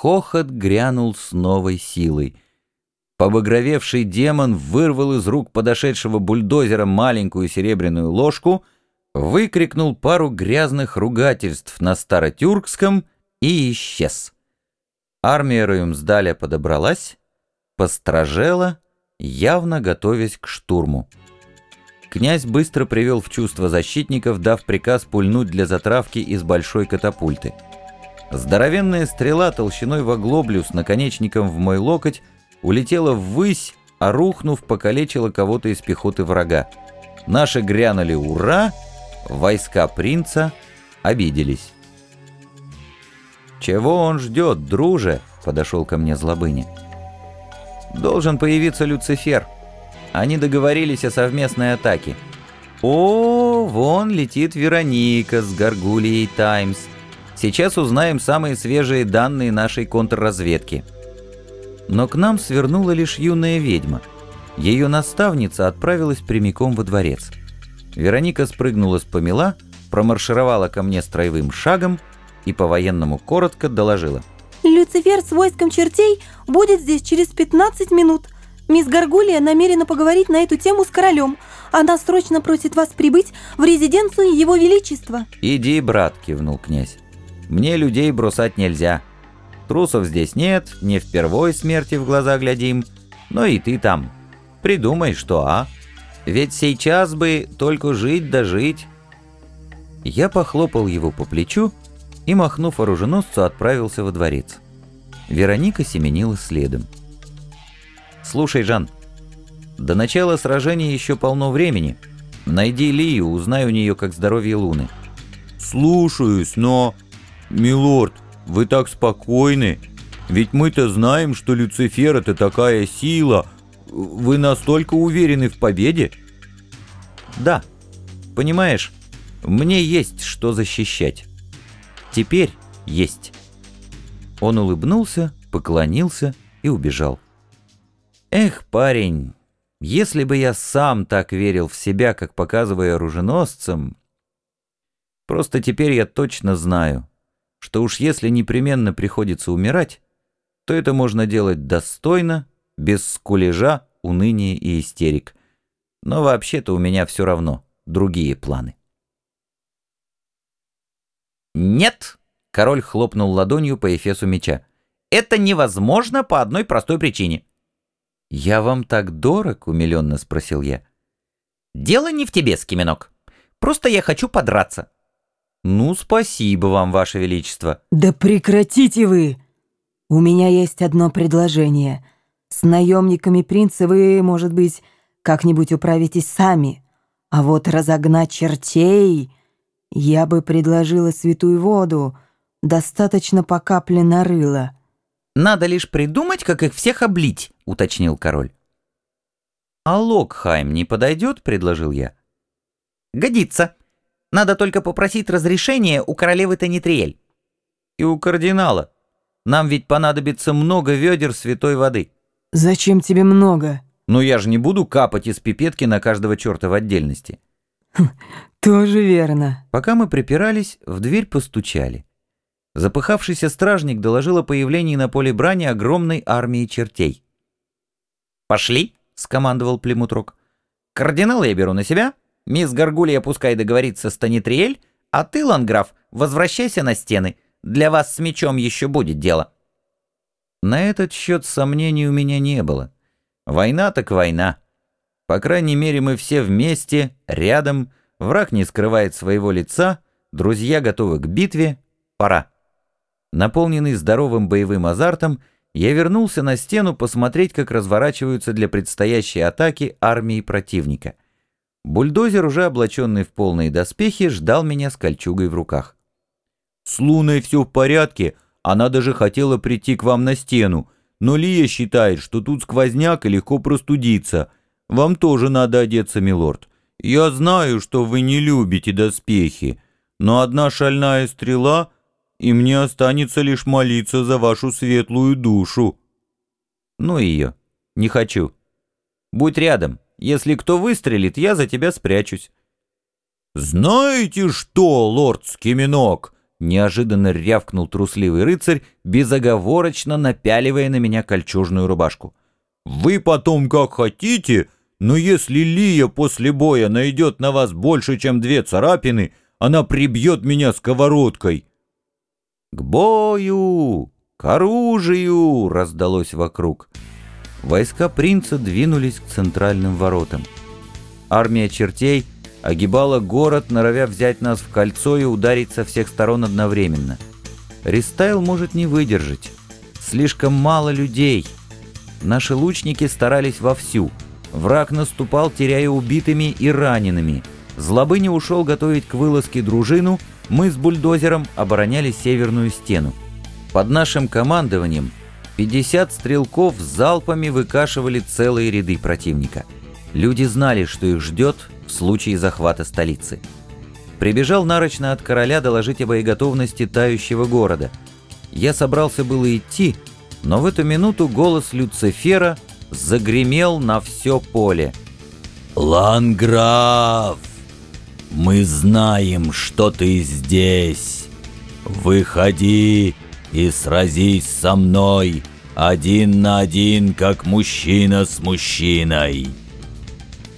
Хохот грянул с новой силой. Побагровевший демон вырвал из рук подошедшего бульдозера маленькую серебряную ложку, выкрикнул пару грязных ругательств на старотюркском и исчез. Армия Раюмсдаля подобралась, постражела, явно готовясь к штурму. Князь быстро привел в чувство защитников, дав приказ пульнуть для затравки из большой катапульты. Здоровенная стрела толщиной в оглоблю с наконечником в мой локоть улетела ввысь, а рухнув, покалечила кого-то из пехоты врага. Наши грянули «Ура!», войска принца обиделись. «Чего он ждет, друже?» — подошел ко мне Злобыня. «Должен появиться Люцифер. Они договорились о совместной атаке. О, вон летит Вероника с Гаргулией Таймс. Сейчас узнаем самые свежие данные нашей контрразведки». Но к нам свернула лишь юная ведьма. Ее наставница отправилась прямиком во дворец. Вероника спрыгнула с помела, промаршировала ко мне строевым шагом и по-военному коротко доложила. «Люцифер с войском чертей будет здесь через 15 минут. Мисс Гаргулия намерена поговорить на эту тему с королем. Она срочно просит вас прибыть в резиденцию Его Величества». «Иди, брат», — кивнул князь. «Мне людей бросать нельзя. Трусов здесь нет, не впервой смерти в глаза глядим. Но и ты там. Придумай, что, а? Ведь сейчас бы только жить да жить». Я похлопал его по плечу и, махнув оруженосцу, отправился во дворец. Вероника семенила следом. «Слушай, Жан, до начала сражения еще полно времени. Найди Лию, узнай у нее, как здоровье Луны». «Слушаюсь, но... Милорд, вы так спокойны. Ведь мы-то знаем, что Люцифер — это такая сила. Вы настолько уверены в победе?» «Да. Понимаешь, мне есть что защищать. Теперь есть». Он улыбнулся, поклонился и убежал. Эх, парень, если бы я сам так верил в себя, как показывая оруженосцам... Просто теперь я точно знаю, что уж если непременно приходится умирать, то это можно делать достойно, без скулежа, уныния и истерик. Но вообще-то у меня все равно другие планы. «Нет!» — король хлопнул ладонью по эфесу меча. «Это невозможно по одной простой причине». «Я вам так дорог?» — умиленно спросил я. «Дело не в тебе, Скиминок. Просто я хочу подраться». «Ну, спасибо вам, ваше величество». «Да прекратите вы! У меня есть одно предложение. С наемниками принца вы, может быть, как-нибудь управитесь сами. А вот разогнать чертей... Я бы предложила святую воду, достаточно по капле нарыла». «Надо лишь придумать, как их всех облить», — уточнил король. «А Локхайм не подойдет?» — предложил я. «Годится. Надо только попросить разрешения у королевы Танитриэль». «И у кардинала. Нам ведь понадобится много ведер святой воды». «Зачем тебе много?» «Ну я же не буду капать из пипетки на каждого черта в отдельности». «Тоже верно». Пока мы припирались, в дверь постучали. Запыхавшийся стражник доложил о появлении на поле брани огромной армии чертей. «Пошли!» — скомандовал Племутрок. «Кардинала я беру на себя, мисс Гаргулья пускай договорится с Танитриэль, а ты, Ланграф, возвращайся на стены. Для вас с мечом еще будет дело». На этот счет сомнений у меня не было. Война так война. По крайней мере, мы все вместе, рядом, враг не скрывает своего лица, друзья готовы к битве, пора. Наполненный здоровым боевым азартом, я вернулся на стену посмотреть, как разворачиваются для предстоящей атаки армии противника. Бульдозер, уже облаченный в полные доспехи, ждал меня с кольчугой в руках. «С Луной все в порядке, она даже хотела прийти к вам на стену, но Лия считает, что тут сквозняк и легко простудиться. Вам тоже надо одеться, милорд. Я знаю, что вы не любите доспехи, но одна шальная стрела — и мне останется лишь молиться за вашу светлую душу». «Ну ее, не хочу. Будь рядом. Если кто выстрелит, я за тебя спрячусь». «Знаете что, лорд Скиминок?» неожиданно рявкнул трусливый рыцарь, безоговорочно напяливая на меня кольчужную рубашку. «Вы потом как хотите, но если Лия после боя найдет на вас больше, чем две царапины, она прибьет меня сковородкой». «К бою! К оружию!» — раздалось вокруг. Войска принца двинулись к центральным воротам. Армия чертей огибала город, норовя взять нас в кольцо и ударить со всех сторон одновременно. Рестайл может не выдержать. Слишком мало людей. Наши лучники старались вовсю. Враг наступал, теряя убитыми и ранеными. Злобы не ушел готовить к вылазке дружину, мы с бульдозером обороняли северную стену. Под нашим командованием 50 стрелков залпами выкашивали целые ряды противника. Люди знали, что их ждет в случае захвата столицы. Прибежал нарочно от короля доложить о боеготовности тающего города. Я собрался было идти, но в эту минуту голос Люцифера загремел на все поле. «Ланграф, мы знаем, что ты здесь. Выходи и сразись со мной, один на один, как мужчина с мужчиной».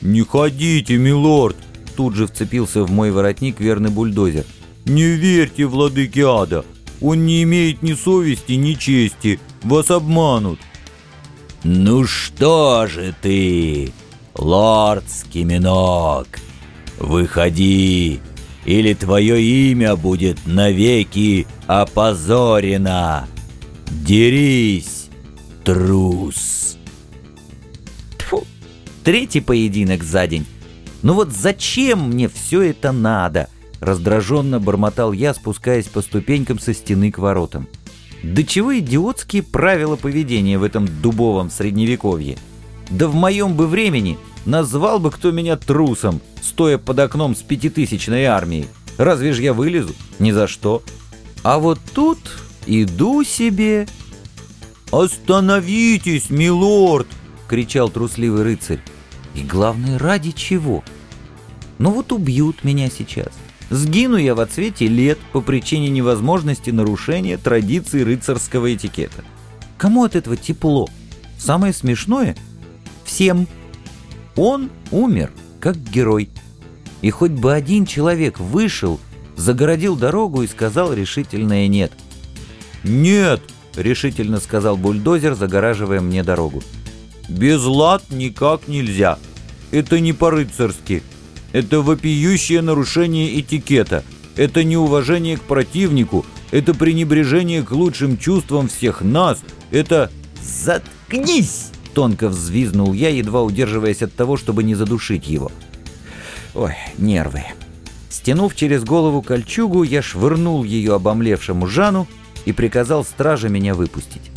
«Не ходите, милорд!» Тут же вцепился в мой воротник верный бульдозер. «Не верьте владыке ада! Он не имеет ни совести, ни чести! Вас обманут!» «Ну что же ты, лорд Скиминок, выходи, или твое имя будет навеки опозорено! Дерись, трус!» Тьфу, третий поединок за день. Ну вот зачем мне все это надо? Раздраженно бормотал я, спускаясь по ступенькам со стены к воротам. Да чего идиотские правила поведения в этом дубовом средневековье? Да в моем бы времени назвал бы кто меня трусом, стоя под окном с пятитысячной армией. Разве ж я вылезу? Ни за что. А вот тут иду себе... «Остановитесь, милорд!» — кричал трусливый рыцарь. И главное, ради чего? Ну вот убьют меня сейчас. Сгину я во цвете лет по причине невозможности нарушения традиций рыцарского этикета. Кому от этого тепло? Самое смешное — всем. Он умер, как герой. И хоть бы один человек вышел, загородил дорогу и сказал решительное «нет». «Нет!» — решительно сказал бульдозер, загораживая мне дорогу. «Без лад никак нельзя. Это не по-рыцарски. Это вопиющее нарушение этикета. Это неуважение к противнику. Это пренебрежение к лучшим чувствам всех нас. Это... «Заткнись!» — тонко взвизнул я, едва удерживаясь от того, чтобы не задушить его. Ой, нервы. Стянув через голову кольчугу, я швырнул ее обомлевшему Жану и приказал страже меня выпустить.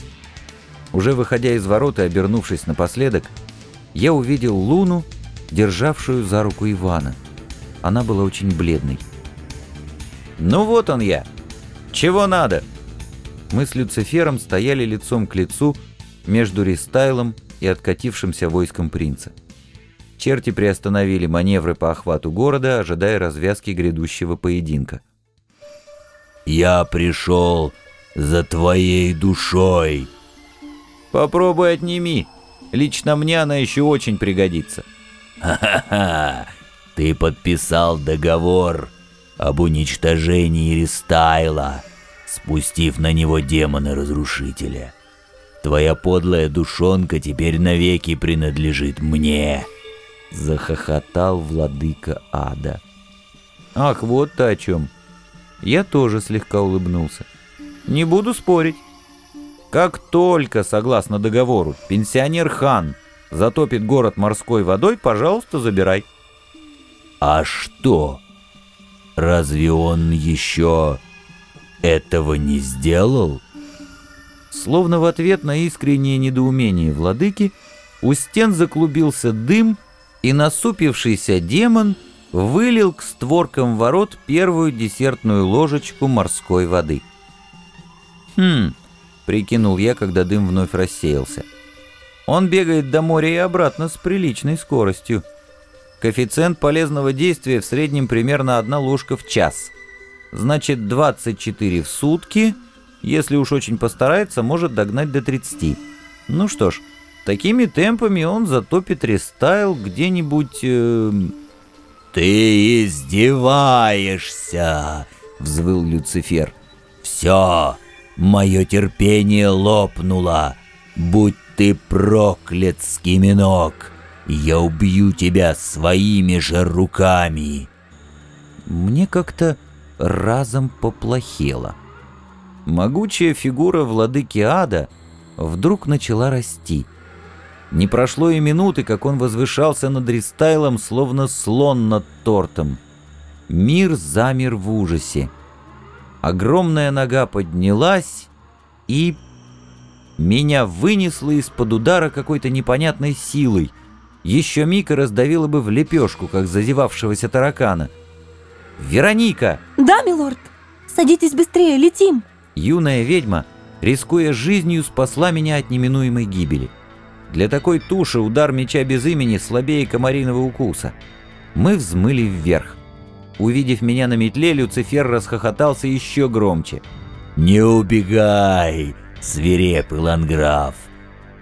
Уже выходя из ворот и обернувшись напоследок, я увидел Луну, державшую за руку Ивана. Она была очень бледной. «Ну вот он я! Чего надо?» Мы с Люцифером стояли лицом к лицу между Ристайлом и откатившимся войском принца. Черти приостановили маневры по охвату города, ожидая развязки грядущего поединка. «Я пришел за твоей душой!» «Попробуй отними. Лично мне она еще очень пригодится». «Ха-ха-ха! Ты подписал договор об уничтожении Ристайла, спустив на него демона-разрушителя. Твоя подлая душонка теперь навеки принадлежит мне!» Захохотал владыка ада. «Ах, вот ты о чем!» Я тоже слегка улыбнулся. «Не буду спорить. Как только, согласно договору, пенсионер Хан затопит город морской водой, пожалуйста, забирай». «А что? Разве он еще этого не сделал?» Словно в ответ на искреннее недоумение владыки, у стен заклубился дым, и насупившийся демон вылил к створкам ворот первую десертную ложечку морской воды. «Хм», — прикинул я, когда дым вновь рассеялся. «Он бегает до моря и обратно с приличной скоростью. Коэффициент полезного действия в среднем примерно одна ложка в час. Значит, 24 в сутки. Если уж очень постарается, может догнать до 30. Ну что ж, такими темпами он затопит рестайл где-нибудь... Э... «Ты издеваешься!» — взвыл Люцифер. «Все, мое терпение лопнуло. Будь ты проклят, скиминок! Я убью тебя своими же руками!» Мне как-то разом поплохело. Могучая фигура владыки ада вдруг начала расти. Не прошло и минуты, как он возвышался над рестайлом, словно слон над тортом. Мир замер в ужасе. Огромная нога поднялась и... Меня вынесло из-под удара какой-то непонятной силой. Еще миг и раздавило бы в лепешку, как зазевавшегося таракана. «Вероника!» Да, милорд. Садитесь быстрее, летим. Юная ведьма, рискуя жизнью, спасла меня от неминуемой гибели. Для такой туши удар меча без имени слабее комариного укуса. Мы взмыли вверх. Увидев меня на метле, Люцифер расхохотался еще громче. «Не убегай, свирепый ланграф!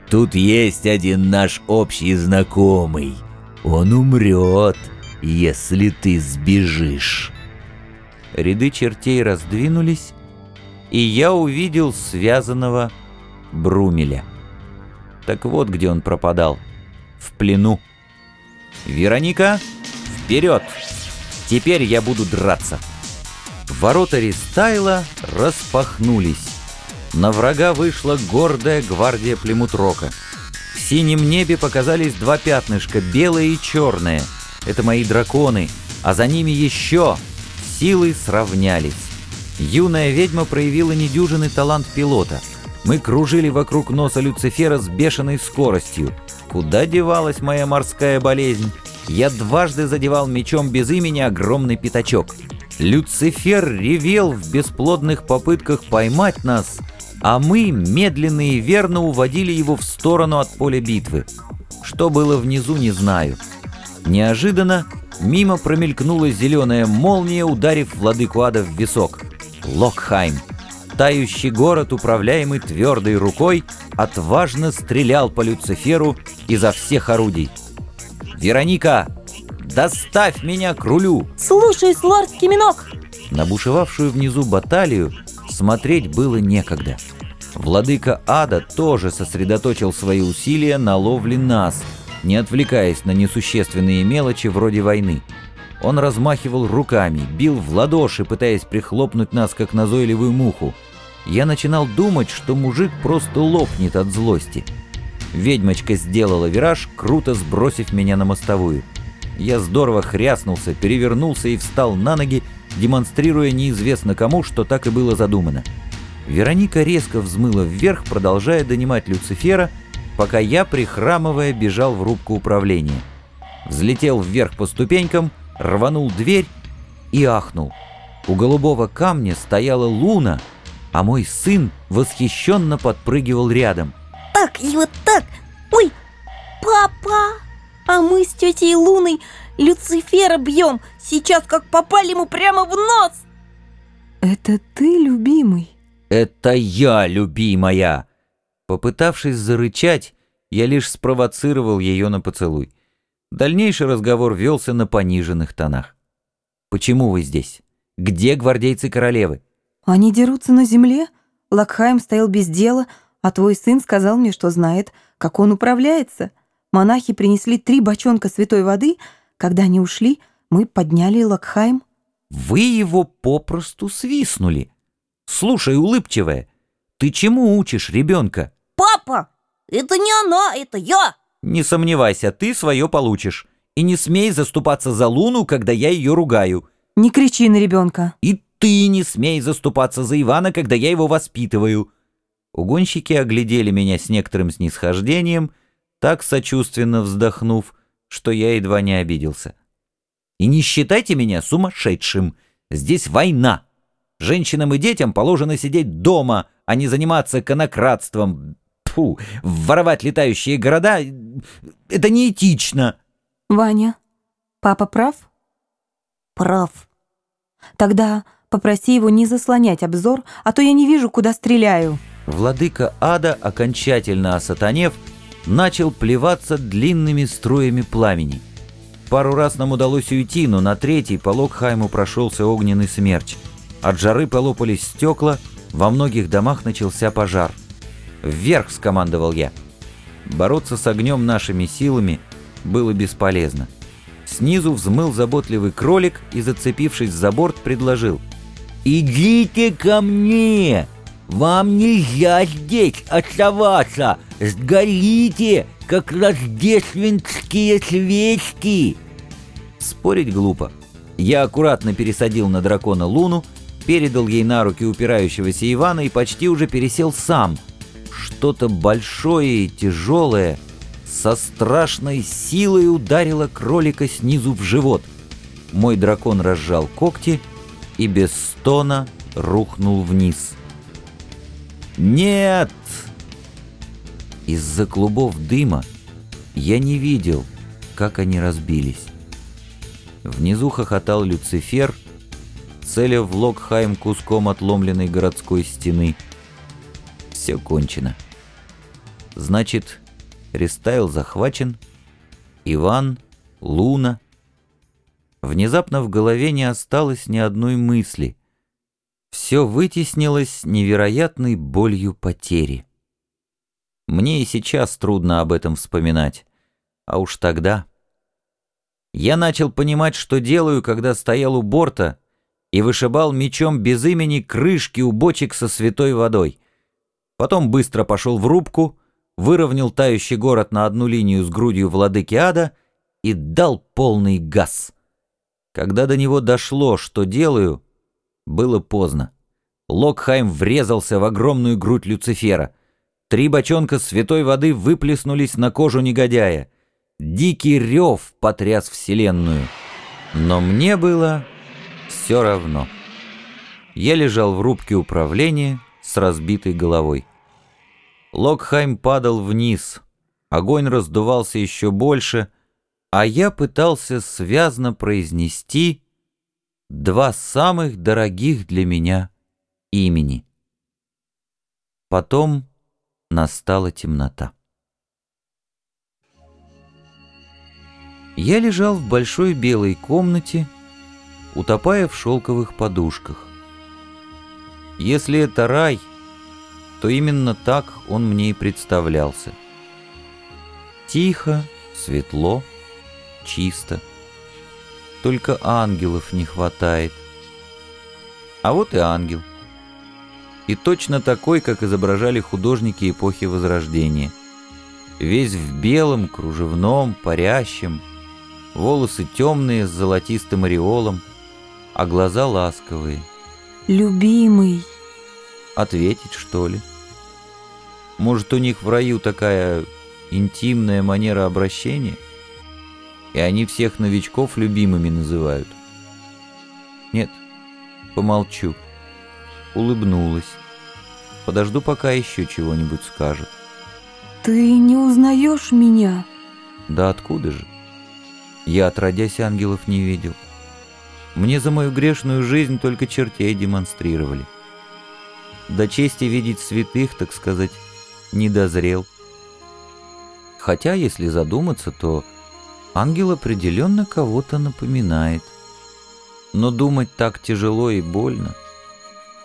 Тут есть один наш общий знакомый. Он умрет, если ты сбежишь». Ряды чертей раздвинулись, и я увидел связанного Брумеля. Так вот, где он пропадал. В плену. «Вероника, вперед! Теперь я буду драться!» Ворота Ристайла распахнулись. На врага вышла гордая гвардия Племутрока. В синем небе показались два пятнышка, белое и черное. Это мои драконы, а за ними еще. Силы сравнялись. Юная ведьма проявила недюжинный талант пилота — мы кружили вокруг носа Люцифера с бешеной скоростью. Куда девалась моя морская болезнь? Я дважды задевал мечом без имени огромный пятачок. Люцифер ревел в бесплодных попытках поймать нас, а мы медленно и верно уводили его в сторону от поля битвы. Что было внизу, не знаю. Неожиданно мимо промелькнула зеленая молния, ударив владыку ада в висок. Локхайм. Тающий город, управляемый твердой рукой, отважно стрелял по Люциферу изо всех орудий. «Вероника, доставь меня к рулю!» Слушаюсь, лорд Киминок. На бушевавшую внизу баталию смотреть было некогда. Владыка ада тоже сосредоточил свои усилия на ловле нас, не отвлекаясь на несущественные мелочи вроде войны. Он размахивал руками, бил в ладоши, пытаясь прихлопнуть нас, как назойливую муху. Я начинал думать, что мужик просто лопнет от злости. Ведьмочка сделала вираж, круто сбросив меня на мостовую. Я здорово хряснулся, перевернулся и встал на ноги, демонстрируя неизвестно кому, что так и было задумано. Вероника резко взмыла вверх, продолжая донимать Люцифера, пока я, прихрамывая, бежал в рубку управления. Взлетел вверх по ступенькам — рванул дверь и ахнул. У голубого камня стояла луна, а мой сын восхищенно подпрыгивал рядом. Так и вот. Ой, папа! А мы с тетей Луной Люцифера бьем. Сейчас как попали ему прямо в нос. Это ты, любимый? Это я, любимая! Попытавшись зарычать, я лишь спровоцировал ее на поцелуй. Дальнейший разговор велся на пониженных тонах. «Почему вы здесь? Где гвардейцы королевы?» Они дерутся на земле. Лакхайм стоял без дела, а твой сын сказал мне, что знает, как он управляется. Монахи принесли три бочонка святой воды. Когда они ушли, мы подняли Лакхайм. «Вы его попросту свистнули. Слушай, улыбчивая, ты чему учишь ребенка?» Папа, это не она, это я. Не сомневайся, ты свое получишь. И не смей заступаться за Луну, когда я ее ругаю. Не кричи на ребенка. И ты не смей заступаться за Ивана, когда я его воспитываю. Угонщики оглядели меня с некоторым снисхождением, так сочувственно вздохнув, что я едва не обиделся. И не считайте меня сумасшедшим. Здесь война. Женщинам и детям положено сидеть дома, а не заниматься конократством, Фу, воровать летающие города — это неэтично. Ваня, папа прав? Прав. Тогда Попроси его не заслонять обзор, а то я не вижу, куда стреляю. Владыка ада, окончательно осатанев, начал плеваться длинными струями пламени. Пару раз нам удалось уйти, но на третий по Локхайму прошелся огненный смерч. От жары полопались стекла, во многих домах начался пожар. «Вверх!» — скомандовал я. Бороться с огнем нашими силами было бесполезно. Снизу взмыл заботливый кролик и, зацепившись за борт, предложил. «Идите ко мне! Вам нельзя здесь оставаться! Сгорите, как рождественские свечки!» Спорить глупо. Я аккуратно пересадил на дракона Луну, передал ей на руки упирающегося Ивана и почти уже пересел сам. Что-то большое и тяжелое со страшной силой ударило кролика снизу в живот. Мой дракон разжал когти и без стона рухнул вниз. «Нет!» Из-за клубов дыма я не видел, как они разбились. Внизу хохотал Люцифер, целя в Локхайм куском отломленной городской стены. Все кончено. Значит, Рестайл захвачен, Иван, Луна. Внезапно в голове не осталось ни одной мысли. Все вытеснилось невероятной болью потери. Мне и сейчас трудно об этом вспоминать, а уж тогда... Я начал понимать, что делаю, когда стоял у борта и вышибал мечом без имени крышки у бочек со святой водой. Потом быстро пошел в рубку, выровнял тающий город на одну линию с грудью владыки ада и дал полный газ. Когда до него дошло, что делаю, было поздно. Локхайм врезался в огромную грудь Люцифера. Три бочонка святой воды выплеснулись на кожу негодяя. Дикий рев потряс вселенную. Но мне было все равно. Я лежал в рубке управления с разбитой головой. Локхайм падал вниз, огонь раздувался еще больше, а я пытался связно произнести два самых дорогих для меня имени. Потом настала темнота. Я лежал в большой белой комнате, утопая в шелковых подушках. Если это рай, то именно так он мне и представлялся. Тихо, светло, чисто. Только ангелов не хватает. А вот и ангел. И точно такой, как изображали художники эпохи Возрождения. Весь в белом, кружевном, парящем, волосы темные с золотистым ореолом, а глаза ласковые. Любимый. Ответить, что ли? Может, у них в раю такая интимная манера обращения? И они всех новичков любимыми называют? Нет, помолчу. Улыбнулась. Подожду, пока еще чего-нибудь скажет. Ты не узнаешь меня? Да откуда же? Я отродясь ангелов не видел. Мне за мою грешную жизнь только чертей демонстрировали. До чести видеть святых, так сказать, не дозрел. Хотя, если задуматься, то ангел определенно кого-то напоминает. Но думать так тяжело и больно.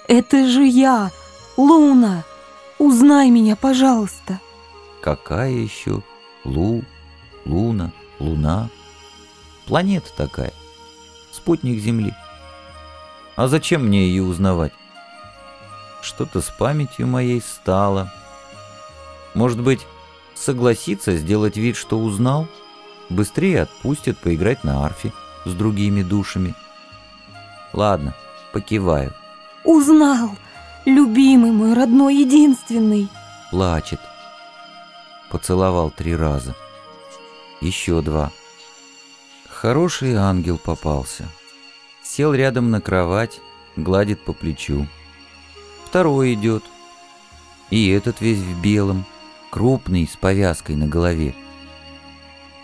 Это же я, Луна. Узнай меня, пожалуйста. Какая еще Лу, Луна, Луна? Планета такая. Спутник Земли. А зачем мне ее узнавать? Что-то с памятью моей стало. Может быть, согласится сделать вид, что узнал? Быстрее отпустит поиграть на арфе с другими душами. Ладно, покиваю. Узнал! Любимый мой, родной, единственный. Плачет. Поцеловал три раза. Еще два. Хороший ангел попался. Сел рядом на кровать, гладит по плечу. Второй идет. И этот весь в белом, крупный, с повязкой на голове.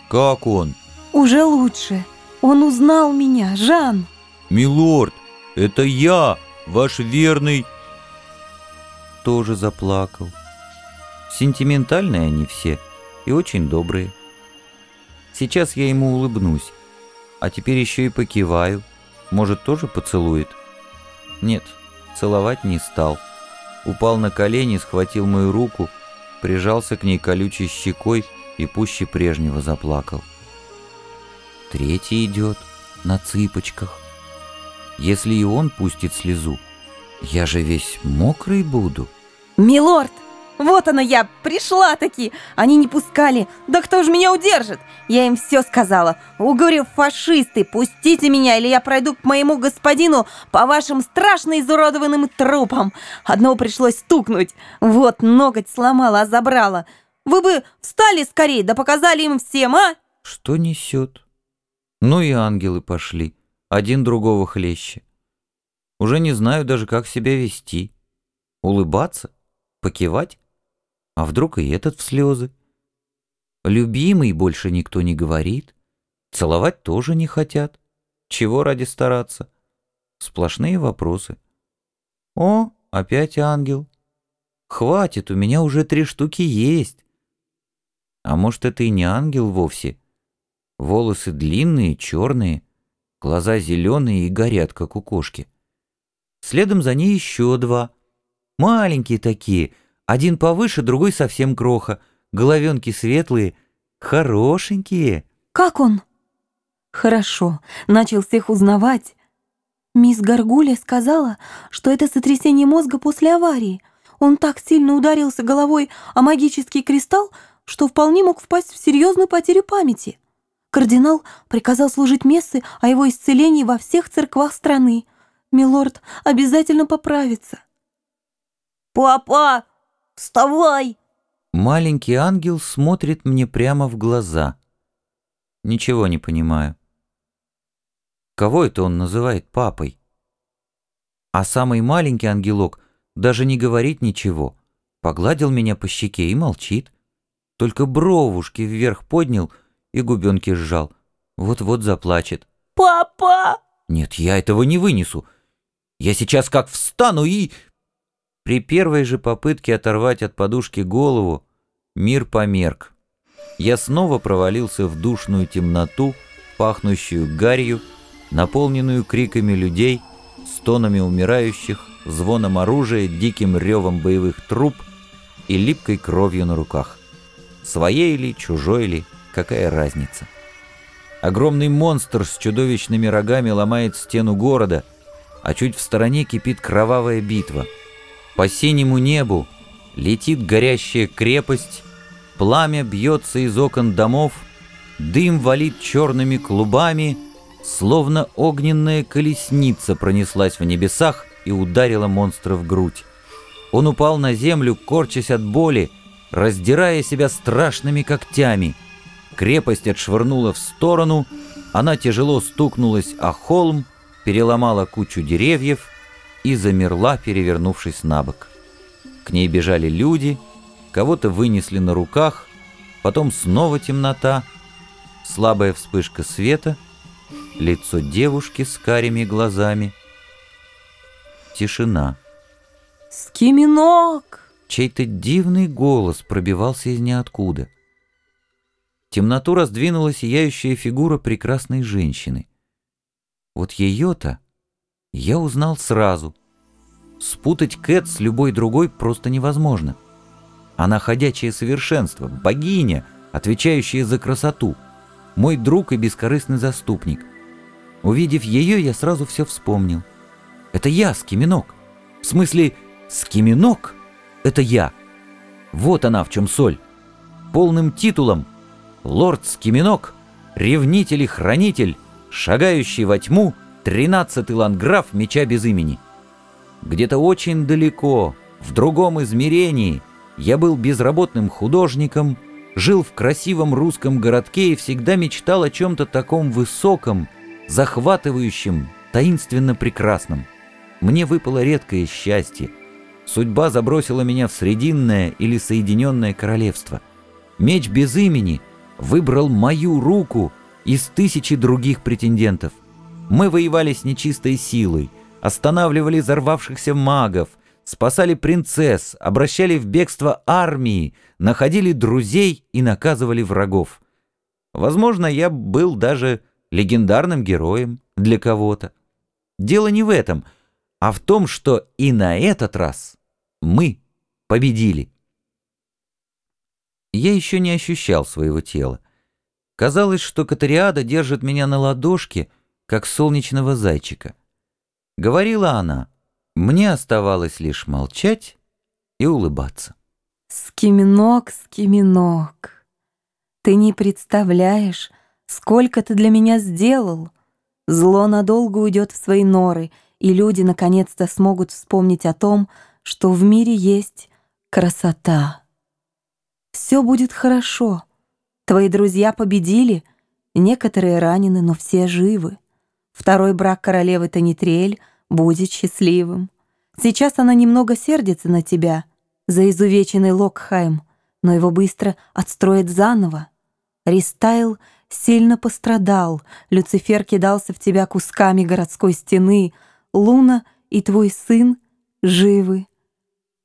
Как он? Уже лучше. Он узнал меня, Жан. Милорд, Это я, ваш верный...» Тоже заплакал. Сентиментальные они все и очень добрые. Сейчас я ему улыбнусь, а теперь еще и покиваю. Может, тоже поцелует? Нет, целовать не стал. Упал на колени, схватил мою руку, прижался к ней колючей щекой и пуще прежнего заплакал. Третий идет на цыпочках. Если и он пустит слезу, я же весь мокрый буду. «Милорд, вот она я, пришла-таки! Они не пускали, да кто же меня удержит? Я им все сказала. Уговорив фашисты, пустите меня, или я пройду к моему господину по вашим страшно изуродованным трупам. Одного пришлось стукнуть. Вот, ноготь сломала, а забрала. Вы бы встали скорее, да показали им всем, а? Что несет? Ну и ангелы пошли, один другого хлеще. Уже не знаю даже, как себя вести. Улыбаться? Покивать? А вдруг и этот в слезы? Любимый больше никто не говорит. Целовать тоже не хотят. Чего ради стараться? Сплошные вопросы. О, опять ангел. Хватит, у меня уже три штуки есть. А может, это и не ангел вовсе? Волосы длинные, черные, глаза зеленые и горят, как у кошки. Следом за ней еще два. Маленькие такие — один повыше, другой совсем кроха. Головенки светлые, хорошенькие. Как он? Хорошо, начал всех узнавать. Мисс Гаргуля сказала, что это сотрясение мозга после аварии. Он так сильно ударился головой о магический кристалл, что вполне мог впасть в серьезную потерю памяти. Кардинал приказал служить мессы о его исцелении во всех церквах страны. Милорд обязательно поправится. «Папа, Вставай!» Маленький ангел смотрит мне прямо в глаза. Ничего не понимаю. Кого это он называет папой? А самый маленький ангелок даже не говорит ничего. Погладил меня по щеке и молчит. Только бровушки вверх поднял и губенки сжал. Вот-вот заплачет. «Папа!» «Нет, я этого не вынесу. Я сейчас как встану и...» При первой же попытке оторвать от подушки голову мир померк. Я снова провалился в душную темноту, пахнущую гарью, наполненную криками людей, стонами умирающих, звоном оружия, диким ревом боевых труб и липкой кровью на руках. Своей ли, чужой ли, какая разница? Огромный монстр с чудовищными рогами ломает стену города, а чуть в стороне кипит кровавая битва — по синему небу летит горящая крепость, пламя бьется из окон домов, дым валит черными клубами, словно огненная колесница пронеслась в небесах и ударила монстра в грудь. Он упал на землю, корчась от боли, раздирая себя страшными когтями. Крепость отшвырнула в сторону, она тяжело стукнулась о холм, переломала кучу деревьев — и замерла, перевернувшись на бок. К ней бежали люди, кого-то вынесли на руках, потом снова темнота, слабая вспышка света, лицо девушки с карими глазами. Тишина. «Скиминок!» Чей-то дивный голос пробивался из ниоткуда. темноту раздвинула сияющая фигура прекрасной женщины. Вот ее-то я узнал сразу. Спутать Кэт с любой другой просто невозможно. Она ходячее совершенство, богиня, отвечающая за красоту. Мой друг и бескорыстный заступник. Увидев ее, я сразу все вспомнил. Это я, Скиминок. В смысле, Скиминок — это я. Вот она в чем соль. Полным титулом «Лорд Скиминок», ревнитель и хранитель, шагающий во тьму — тринадцатый ландграф меча без имени. Где-то очень далеко, в другом измерении, я был безработным художником, жил в красивом русском городке и всегда мечтал о чем-то таком высоком, захватывающем, таинственно прекрасном. Мне выпало редкое счастье. Судьба забросила меня в Срединное или Соединенное Королевство. Меч без имени выбрал мою руку из тысячи других претендентов. Мы воевали с нечистой силой, останавливали взорвавшихся магов, спасали принцесс, обращали в бегство армии, находили друзей и наказывали врагов. Возможно, я был даже легендарным героем для кого-то. Дело не в этом, а в том, что и на этот раз мы победили. Я еще не ощущал своего тела. Казалось, что Катариада держит меня на ладошке, как солнечного зайчика. Говорила она, мне оставалось лишь молчать и улыбаться. Скиминок, скиминок, ты не представляешь, сколько ты для меня сделал. Зло надолго уйдет в свои норы, и люди наконец-то смогут вспомнить о том, что в мире есть красота. Все будет хорошо. Твои друзья победили, некоторые ранены, но все живы. Второй брак королевы Танитриэль будет счастливым. Сейчас она немного сердится на тебя за изувеченный Локхайм, но его быстро отстроят заново. Ристайл сильно пострадал, Люцифер кидался в тебя кусками городской стены, Луна и твой сын живы.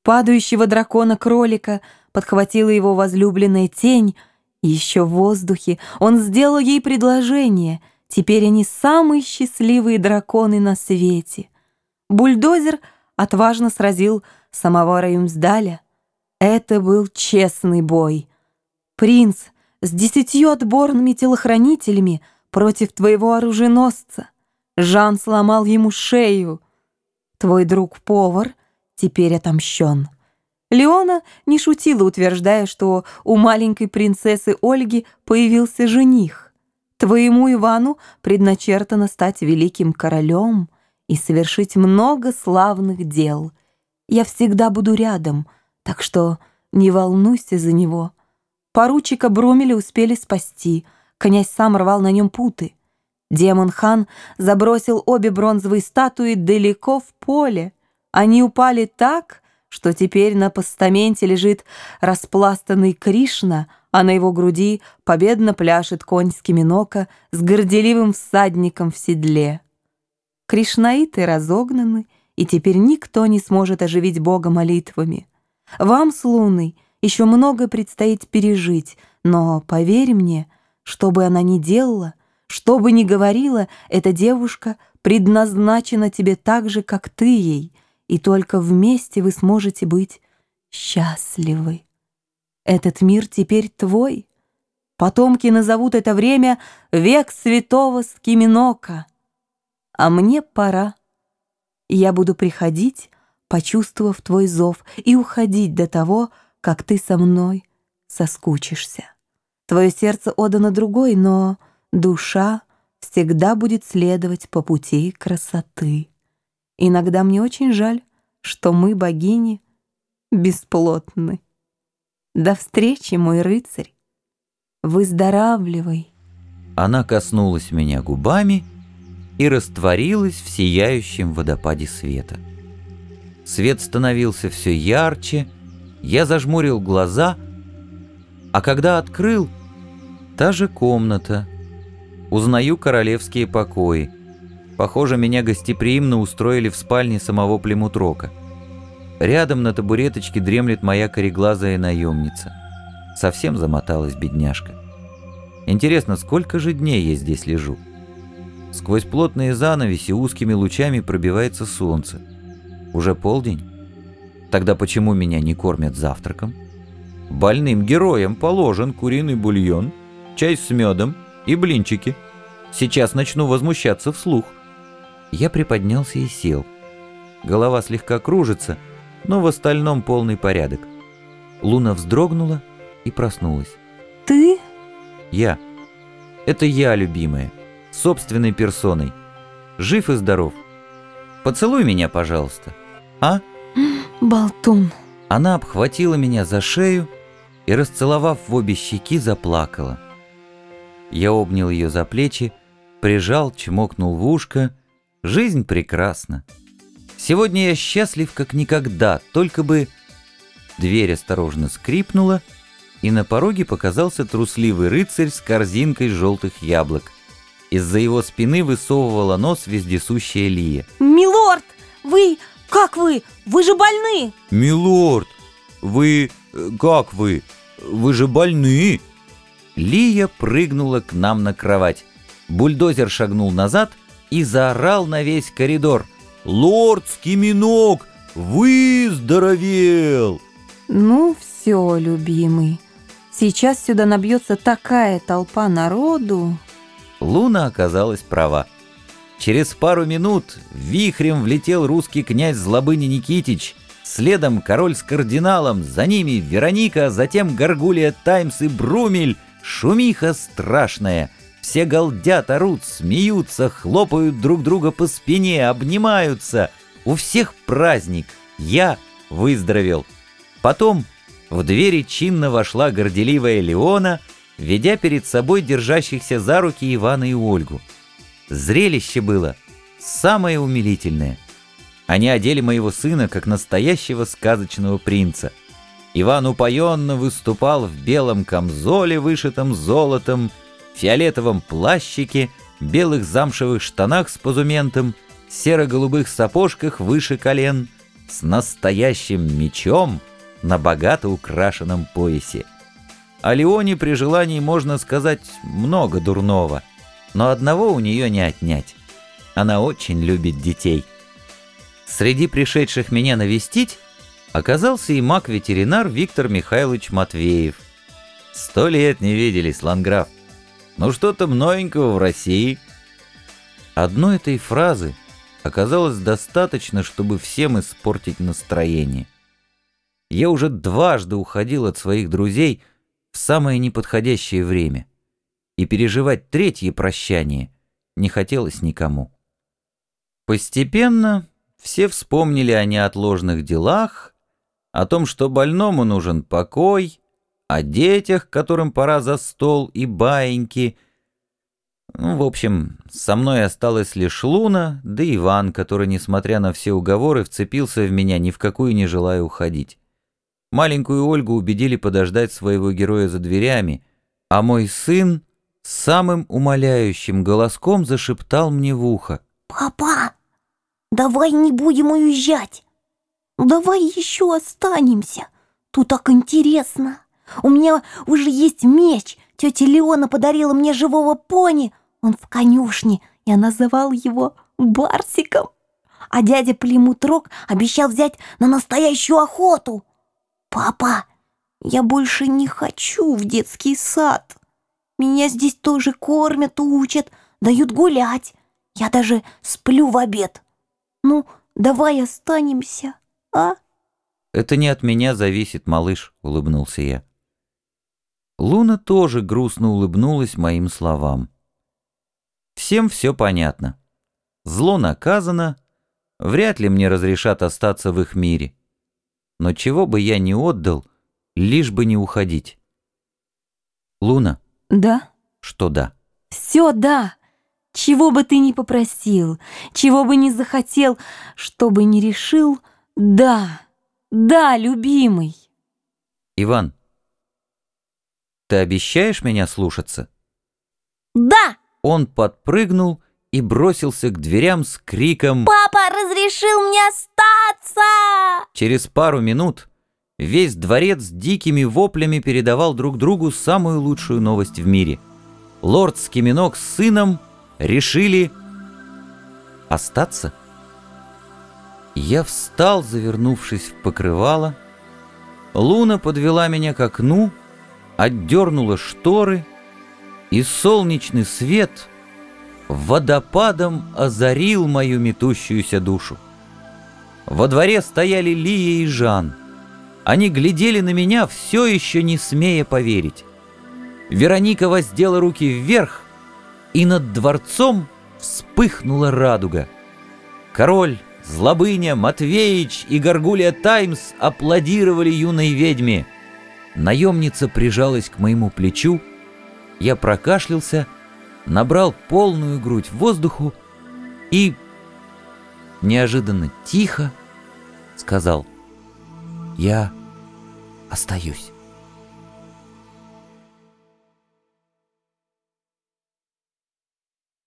Падающего дракона-кролика подхватила его возлюбленная тень, еще в воздухе он сделал ей предложение. Теперь они самые счастливые драконы на свете. Бульдозер отважно сразил самого Раюмсдаля. Это был честный бой. Принц с десятью отборными телохранителями против твоего оруженосца. Жан сломал ему шею. Твой друг-повар теперь отомщен. Леона не шутила, утверждая, что у маленькой принцессы Ольги появился жених. Твоему Ивану предначертано стать великим королем и совершить много славных дел. Я всегда буду рядом, так что не волнуйся за него. Поручика Брумеля успели спасти, князь сам рвал на нем путы. Демон-хан забросил обе бронзовые статуи далеко в поле. Они упали так, что теперь на постаменте лежит распластанный Кришна, а на его груди победно пляшет конь Скиминока с горделивым всадником в седле. Кришнаиты разогнаны, и теперь никто не сможет оживить Бога молитвами. Вам с Луной еще много предстоит пережить, но поверь мне, что бы она ни делала, что бы ни говорила, эта девушка предназначена тебе так же, как ты ей — и только вместе вы сможете быть счастливы. Этот мир теперь твой. Потомки назовут это время век святого Скиминока. А мне пора. Я буду приходить, почувствовав твой зов, и уходить до того, как ты со мной соскучишься. Твое сердце отдано другой, но душа всегда будет следовать по пути красоты. Иногда мне очень жаль, что мы, богини, бесплотны. До встречи, мой рыцарь. Выздоравливай. Она коснулась меня губами и растворилась в сияющем водопаде света. Свет становился все ярче, я зажмурил глаза, а когда открыл, та же комната. Узнаю королевские покои — Похоже, меня гостеприимно устроили в спальне самого Племутрока. Рядом на табуреточке дремлет моя кореглазая наемница. Совсем замоталась бедняжка. Интересно, сколько же дней я здесь лежу? Сквозь плотные занавеси узкими лучами пробивается солнце. Уже полдень? Тогда почему меня не кормят завтраком? Больным героям положен куриный бульон, чай с медом и блинчики. Сейчас начну возмущаться вслух. Я приподнялся и сел. Голова слегка кружится, но в остальном полный порядок. Луна вздрогнула и проснулась. «Ты?» «Я. Это я, любимая. Собственной персоной. Жив и здоров. Поцелуй меня, пожалуйста. А?» «Болтун». Она обхватила меня за шею и, расцеловав в обе щеки, заплакала. Я обнял ее за плечи, прижал, чмокнул в ушко Жизнь прекрасна. Сегодня я счастлив как никогда, только бы... Дверь осторожно скрипнула, и на пороге показался трусливый рыцарь с корзинкой желтых яблок. Из-за его спины высовывала нос вездесущая Лия. «Милорд!» вы... Как вы? Вы же больны! «Милорд, вы... э, как вы? Вы же больны!» Лия прыгнула к нам на кровать. Бульдозер шагнул назад и заорал на весь коридор. «Лорд Скиминок, выздоровел!» Ну все, любимый. Сейчас сюда набьется такая толпа народу. Луна оказалась права. Через пару минут вихрем влетел русский князь Злобыни Никитич, следом король с кардиналом, за ними Вероника, затем Горгулия Таймс и Брумель. Шумиха страшная. Все галдят, орут, смеются, хлопают друг друга по спине, обнимаются. У всех праздник. Я выздоровел. Потом в двери чинно вошла горделивая Леона, ведя перед собой держащихся за руки Ивана и Ольгу. Зрелище было самое умилительное. Они одели моего сына как настоящего сказочного принца. Иван упоенно выступал в белом камзоле, вышитом золотом, фиолетовом плащике, белых замшевых штанах с позументом, серо-голубых сапожках выше колен, с настоящим мечом на богато украшенном поясе. О Леоне при желании можно сказать много дурного, но одного у нее не отнять. Она очень любит детей. Среди пришедших меня навестить оказался и маг-ветеринар Виктор Михайлович Матвеев. Сто лет не виделись, Ланграф. Ну что-то новенького в России. Одной этой фразы оказалось достаточно, чтобы всем испортить настроение. Я уже дважды уходил от своих друзей в самое неподходящее время, и переживать третье прощание не хотелось никому. Постепенно все вспомнили о неотложных делах, о том, что больному нужен покой, о детях, которым пора за стол и баиньки. Ну, в общем, со мной осталась лишь Луна, да Иван, который, несмотря на все уговоры, вцепился в меня, ни в какую не желая уходить. Маленькую Ольгу убедили подождать своего героя за дверями, а мой сын самым умоляющим голоском зашептал мне в ухо. Папа, давай не будем уезжать. Давай еще останемся. Тут так интересно. У меня уже есть меч. Тетя Леона подарила мне живого пони. Он в конюшне. Я называл его Барсиком. А дядя Плимутрок обещал взять на настоящую охоту. Папа, я больше не хочу в детский сад. Меня здесь тоже кормят, учат, дают гулять. Я даже сплю в обед. Ну, давай останемся, а? «Это не от меня зависит, малыш», — улыбнулся я. Луна тоже грустно улыбнулась моим словам. Всем все понятно. Зло наказано, вряд ли мне разрешат остаться в их мире. Но чего бы я ни отдал, лишь бы не уходить. Луна, Да? что да? Все, да. Чего бы ты ни попросил, чего бы ни захотел, что бы ни решил, да, да, любимый. Иван, ты обещаешь меня слушаться? Да! Он подпрыгнул и бросился к дверям с криком Папа разрешил мне остаться! Через пару минут весь дворец дикими воплями передавал друг другу самую лучшую новость в мире. Лорд Скиминок с сыном решили остаться. Я встал, завернувшись в покрывало. Луна подвела меня к окну, отдернула шторы, и солнечный свет водопадом озарил мою метущуюся душу. Во дворе стояли Лия и Жан. Они глядели на меня, все еще не смея поверить. Вероника воздела руки вверх, и над дворцом вспыхнула радуга. Король, Злобыня, Матвеич и Горгулия Таймс аплодировали юной ведьме. Наемница прижалась к моему плечу, я прокашлялся, набрал полную грудь воздуху и неожиданно тихо сказал «Я остаюсь».